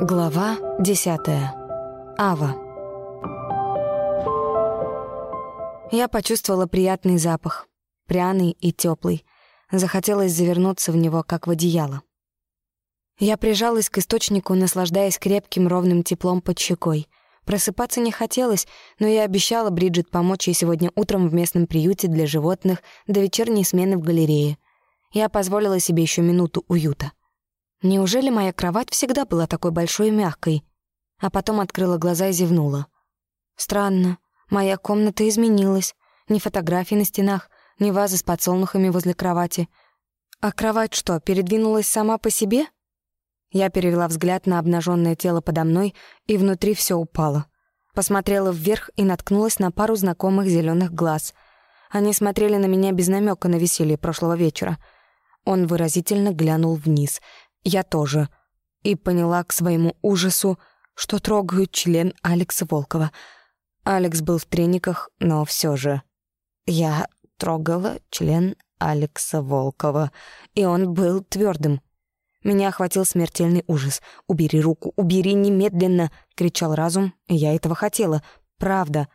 Глава десятая. Ава. Я почувствовала приятный запах, пряный и теплый. Захотелось завернуться в него, как в одеяло. Я прижалась к источнику, наслаждаясь крепким ровным теплом под щекой. Просыпаться не хотелось, но я обещала Бриджит помочь ей сегодня утром в местном приюте для животных до вечерней смены в галерее. Я позволила себе еще минуту уюта. Неужели моя кровать всегда была такой большой и мягкой? А потом открыла глаза и зевнула. Странно, моя комната изменилась. Ни фотографий на стенах, ни вазы с подсолнухами возле кровати. А кровать что, передвинулась сама по себе? Я перевела взгляд на обнаженное тело подо мной, и внутри все упало. Посмотрела вверх и наткнулась на пару знакомых зеленых глаз. Они смотрели на меня без намека на веселье прошлого вечера. Он выразительно глянул вниз — я тоже. И поняла к своему ужасу, что трогаю член Алекса Волкова. Алекс был в трениках, но все же. Я трогала член Алекса Волкова, и он был твердым. Меня охватил смертельный ужас. «Убери руку, убери немедленно!» — кричал разум, я этого хотела. Правда.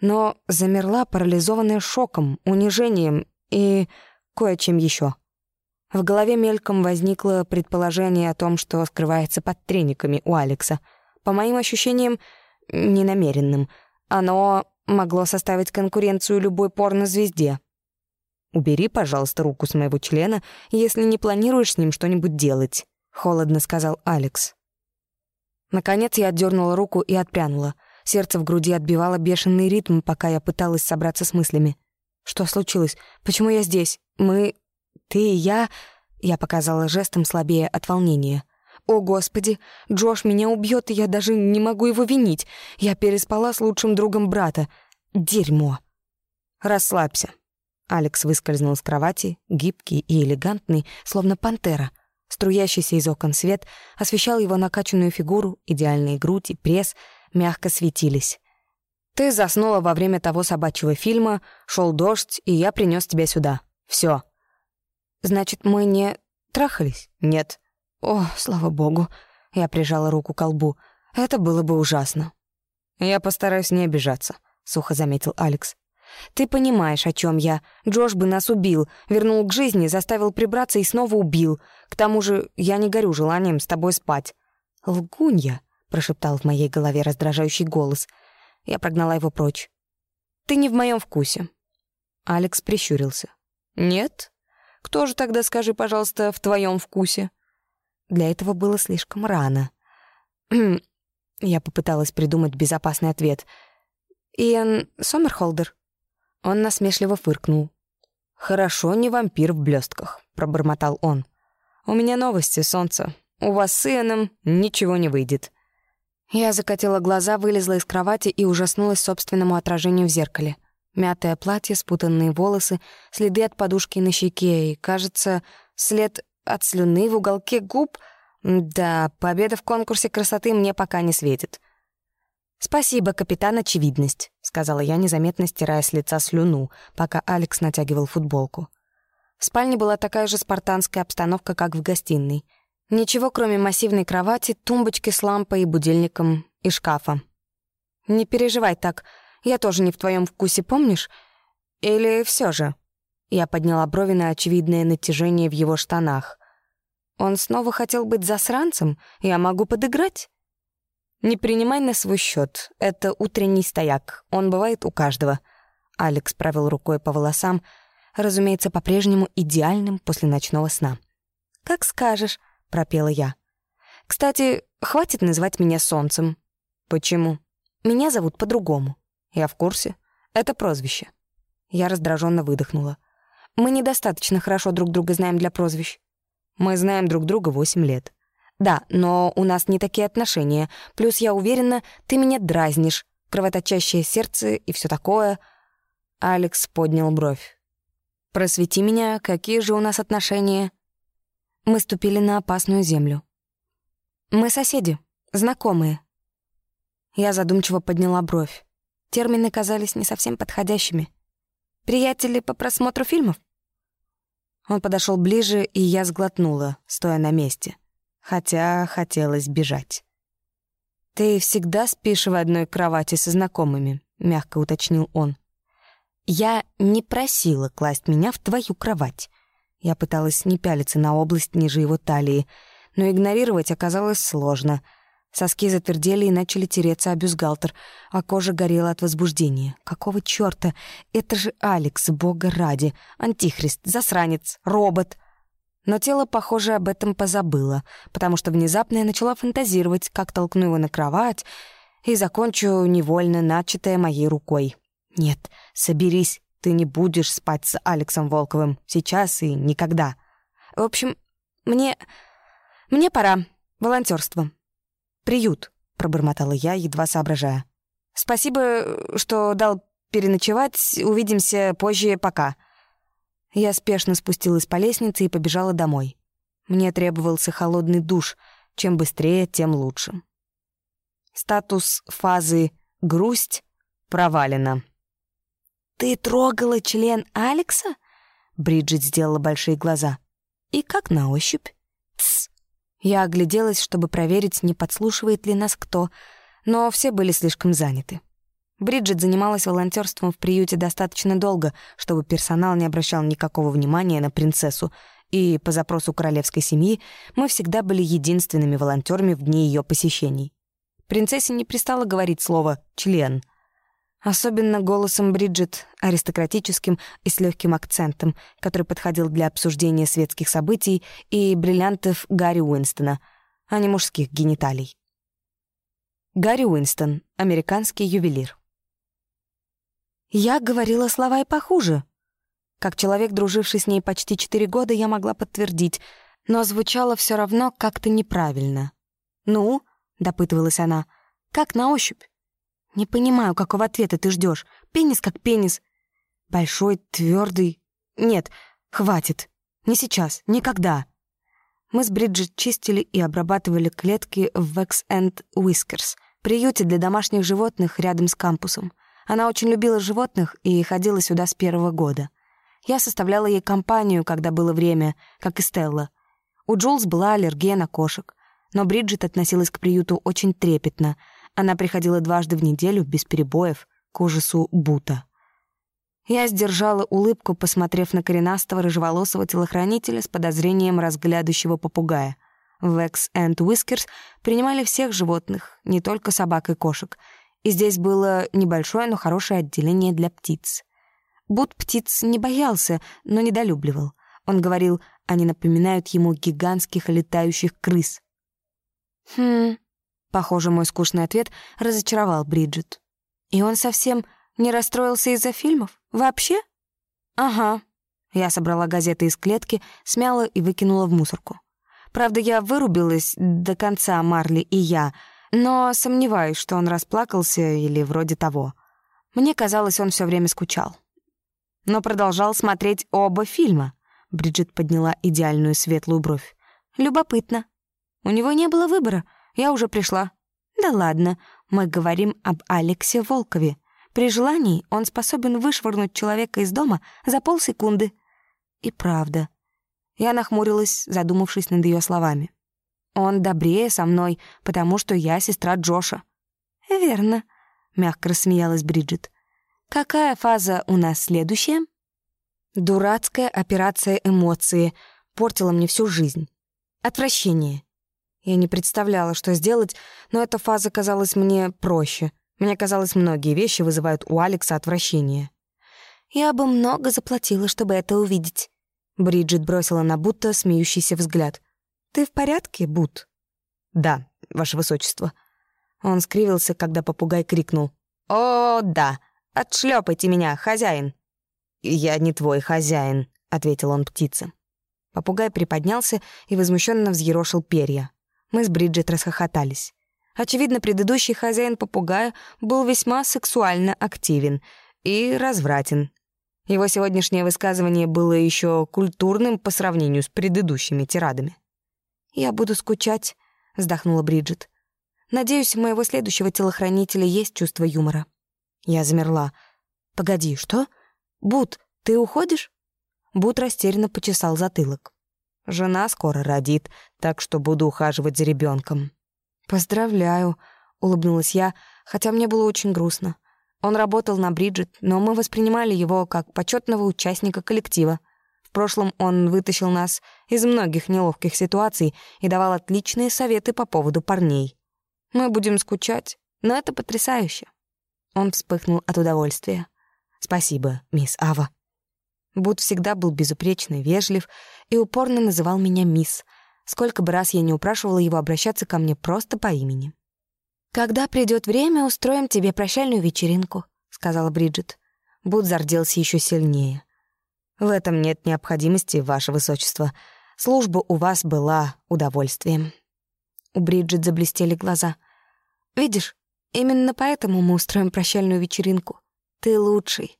Но замерла, парализованная шоком, унижением и кое-чем еще. В голове мельком возникло предположение о том, что скрывается под трениками у Алекса. По моим ощущениям, ненамеренным. Оно могло составить конкуренцию любой порнозвезде. «Убери, пожалуйста, руку с моего члена, если не планируешь с ним что-нибудь делать», — холодно сказал Алекс. Наконец я отдернула руку и отпрянула. Сердце в груди отбивало бешеный ритм, пока я пыталась собраться с мыслями. «Что случилось? Почему я здесь? Мы «Ты и я...» — я показала жестом слабее от волнения. «О, Господи, Джош меня убьет, и я даже не могу его винить. Я переспала с лучшим другом брата. Дерьмо!» «Расслабься». Алекс выскользнул с кровати, гибкий и элегантный, словно пантера. Струящийся из окон свет освещал его накачанную фигуру, идеальные грудь и пресс мягко светились. «Ты заснула во время того собачьего фильма, шел дождь, и я принес тебя сюда. Все. Значит, мы не трахались? Нет. О, слава богу. Я прижала руку к колбу. Это было бы ужасно. Я постараюсь не обижаться, сухо заметил Алекс. Ты понимаешь, о чем я. Джош бы нас убил, вернул к жизни, заставил прибраться и снова убил. К тому же я не горю желанием с тобой спать. Лгунья, прошептал в моей голове раздражающий голос. Я прогнала его прочь. Ты не в моем вкусе. Алекс прищурился. Нет? Кто же тогда, скажи, пожалуйста, в твоем вкусе?» Для этого было слишком рано. Я попыталась придумать безопасный ответ. «Иэн Сомерхолдер?» Он насмешливо фыркнул. «Хорошо, не вампир в блестках», — пробормотал он. «У меня новости, солнце. У вас с Иэном ничего не выйдет». Я закатила глаза, вылезла из кровати и ужаснулась собственному отражению в зеркале. Мятое платье, спутанные волосы, следы от подушки на щеке и, кажется, след от слюны в уголке губ. Да, победа в конкурсе красоты мне пока не светит. «Спасибо, капитан Очевидность», — сказала я, незаметно стирая с лица слюну, пока Алекс натягивал футболку. В спальне была такая же спартанская обстановка, как в гостиной. Ничего, кроме массивной кровати, тумбочки с лампой и будильником и шкафа. «Не переживай так», я тоже не в твоем вкусе, помнишь? Или все же?» Я подняла брови на очевидное натяжение в его штанах. «Он снова хотел быть засранцем? Я могу подыграть?» «Не принимай на свой счет. Это утренний стояк. Он бывает у каждого». Алекс провел рукой по волосам, разумеется, по-прежнему идеальным после ночного сна. «Как скажешь», — пропела я. «Кстати, хватит называть меня солнцем». «Почему?» «Меня зовут по-другому». Я в курсе. Это прозвище. Я раздраженно выдохнула. Мы недостаточно хорошо друг друга знаем для прозвищ. Мы знаем друг друга восемь лет. Да, но у нас не такие отношения. Плюс я уверена, ты меня дразнишь. Кровоточащее сердце и все такое. Алекс поднял бровь. Просвети меня, какие же у нас отношения? Мы ступили на опасную землю. Мы соседи, знакомые. Я задумчиво подняла бровь. Термины казались не совсем подходящими. «Приятели по просмотру фильмов?» Он подошел ближе, и я сглотнула, стоя на месте. Хотя хотелось бежать. «Ты всегда спишь в одной кровати со знакомыми», — мягко уточнил он. «Я не просила класть меня в твою кровать». Я пыталась не пялиться на область ниже его талии, но игнорировать оказалось сложно. Соски затвердели и начали тереться о бюстгальтер, а кожа горела от возбуждения. Какого чёрта? Это же Алекс, бога ради. Антихрист, засранец, робот. Но тело, похоже, об этом позабыло, потому что внезапно я начала фантазировать, как толкну его на кровать и закончу невольно начатое моей рукой. «Нет, соберись, ты не будешь спать с Алексом Волковым сейчас и никогда. В общем, мне... мне пора. Волонтерство. Приют», — пробормотала я, едва соображая. «Спасибо, что дал переночевать. Увидимся позже. Пока». Я спешно спустилась по лестнице и побежала домой. Мне требовался холодный душ. Чем быстрее, тем лучше. Статус фазы «грусть» провалена. «Ты трогала член Алекса?» Бриджит сделала большие глаза. «И как на ощупь?» «Тсс!» Я огляделась, чтобы проверить, не подслушивает ли нас кто, но все были слишком заняты. Бриджит занималась волонтерством в приюте достаточно долго, чтобы персонал не обращал никакого внимания на принцессу, и по запросу королевской семьи мы всегда были единственными волонтерами в дни ее посещений. Принцессе не пристало говорить слово «член», Особенно голосом Бриджит, аристократическим и с легким акцентом, который подходил для обсуждения светских событий и бриллиантов Гарри Уинстона, а не мужских гениталий. Гарри Уинстон, американский ювелир. Я говорила слова и похуже. Как человек, друживший с ней почти четыре года, я могла подтвердить, но звучало все равно как-то неправильно. «Ну?» — допытывалась она. «Как на ощупь?» «Не понимаю, какого ответа ты ждешь. Пенис как пенис. Большой, твердый. Нет, хватит. Не сейчас, никогда». Мы с Бриджит чистили и обрабатывали клетки в Vex and Whiskers, приюте для домашних животных рядом с кампусом. Она очень любила животных и ходила сюда с первого года. Я составляла ей компанию, когда было время, как и Стелла. У Джулс была аллергия на кошек, но Бриджит относилась к приюту очень трепетно. Она приходила дважды в неделю, без перебоев, к ужасу Бута. Я сдержала улыбку, посмотрев на коренастого рыжеволосого телохранителя с подозрением разглядывающего попугая. Векс and Whiskers принимали всех животных, не только собак и кошек — и здесь было небольшое, но хорошее отделение для птиц. Бут птиц не боялся, но недолюбливал. Он говорил, они напоминают ему гигантских летающих крыс. «Хм...» Похоже, мой скучный ответ разочаровал Бриджит. «И он совсем не расстроился из-за фильмов? Вообще?» «Ага». Я собрала газеты из клетки, смяла и выкинула в мусорку. Правда, я вырубилась до конца Марли и я — но сомневаюсь, что он расплакался или вроде того. Мне казалось, он все время скучал. Но продолжал смотреть оба фильма. Бриджит подняла идеальную светлую бровь. Любопытно. У него не было выбора. Я уже пришла. Да ладно, мы говорим об Алексе Волкове. При желании он способен вышвырнуть человека из дома за полсекунды. И правда. Я нахмурилась, задумавшись над ее словами. Он добрее со мной, потому что я сестра Джоша». «Верно», — мягко рассмеялась Бриджит. «Какая фаза у нас следующая?» Дурацкая операция эмоции портила мне всю жизнь. Отвращение. Я не представляла, что сделать, но эта фаза казалась мне проще. Мне казалось, многие вещи вызывают у Алекса отвращение. «Я бы много заплатила, чтобы это увидеть», — Бриджит бросила на будто смеющийся взгляд — «Ты в порядке, Бут?» «Да, ваше высочество». Он скривился, когда попугай крикнул. «О, да! Отшлепайте меня, хозяин!» «Я не твой хозяин», — ответил он птице. Попугай приподнялся и возмущенно взъерошил перья. Мы с Бриджит расхохотались. Очевидно, предыдущий хозяин попугая был весьма сексуально активен и развратен. Его сегодняшнее высказывание было еще культурным по сравнению с предыдущими тирадами. «Я буду скучать», — вздохнула Бриджит. «Надеюсь, у моего следующего телохранителя есть чувство юмора». Я замерла. «Погоди, что? Бут, ты уходишь?» Бут растерянно почесал затылок. «Жена скоро родит, так что буду ухаживать за ребенком. «Поздравляю», улыбнулась я, хотя мне было очень грустно. Он работал на Бриджит, но мы воспринимали его как почетного участника коллектива. В прошлом он вытащил нас из многих неловких ситуаций и давал отличные советы по поводу парней. Мы будем скучать, но это потрясающе. Он вспыхнул от удовольствия. Спасибо, мисс Ава. Буд всегда был безупречно вежлив и упорно называл меня мисс, сколько бы раз я не упрашивала его обращаться ко мне просто по имени. «Когда придет время, устроим тебе прощальную вечеринку», — сказала Бриджит. Буд зарделся еще сильнее. «В этом нет необходимости, ваше высочество. Служба у вас была удовольствием». У Бриджит заблестели глаза. «Видишь, именно поэтому мы устроим прощальную вечеринку. Ты лучший».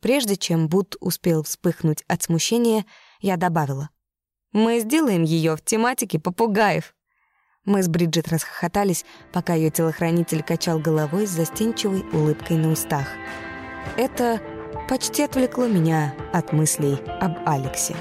Прежде чем Буд успел вспыхнуть от смущения, я добавила. «Мы сделаем ее в тематике попугаев». Мы с Бриджит расхохотались, пока ее телохранитель качал головой с застенчивой улыбкой на устах. Это почти отвлекло меня от мыслей об Алексе.